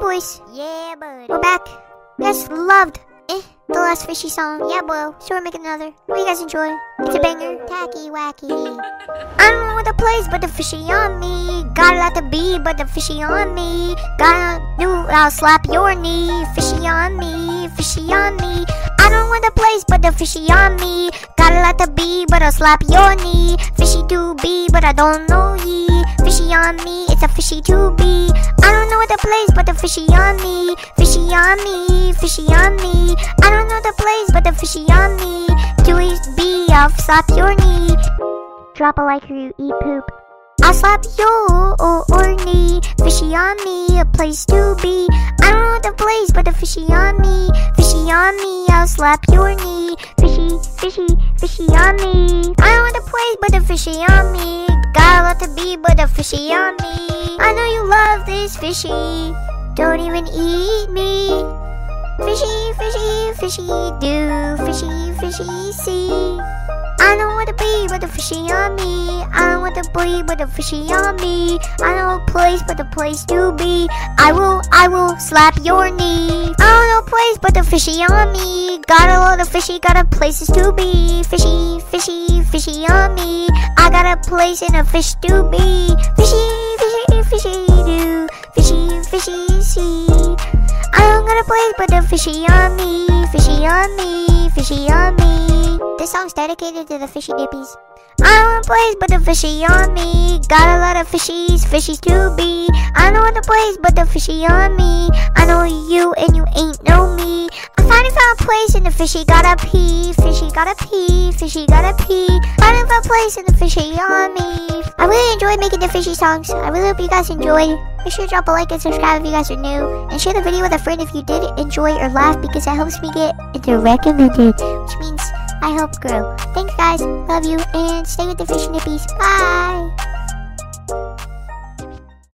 boys, Yeah, bud. we're back. You guys loved eh, the last fishy song. Yeah, bro. So we're making another. Hope you guys enjoy. It's a banger. Tacky wacky. I don't know what the place, but the fishy on me. Got a lot to be, but the fishy on me. Gotta do, I'll slap your knee. Fishy on me, fishy on me. I don't know what the place, but the fishy on me. Got a lot to be, but I'll slap your knee. Fishy to be, but I don't know ye. Fishy on me, it's a fishy to be. On me, fishy on me. I don't know the place, but the fishy on me. To be, I'll slap your knee. Drop a like or you eat poop. I'll slap your knee. Fishy on me, a place to be. I don't know the place, but the fishy on me. Fishy on me, I'll slap your knee. Fishy, fishy, fishy on me. I don't know the place, but the fishy on me. Got a lot to be, but the fishy on me. I know you love this fishy. Don't even eat me. Fishy, fishy, fishy do, fishy, fishy see. I don't want to be, with the fishy on me. I don't want to be, with the fishy on me. I don't know a place, but the place to be. I will, I will slap your knee. I don't know a place, but the fishy on me. Got a lot of fishy, got a places to be. Fishy, fishy, fishy on me. I got a place and a fish to be. Fishy, Place, but the fishy on me. Fishy on me, fishy on me. This song's dedicated to the fishy dippies. I don't want a place, but the fishy on me. Got a lot of fishies, fishies to be. I don't want a place, but the fishy on me. I know you and you ain't know me. I finally found a place and the fishy gotta pee. Fishy gotta pee, fishy gotta pee. Finally found a place and the fishy on me. I really enjoyed making the fishy songs. I really hope you guys enjoyed. Make sure to drop a like and subscribe if you guys are new. And share the video with a friend if you did enjoy or laugh because that helps me get into recommended. Which means I help grow. Thanks guys, love you, and stay with the fish nippies. Bye!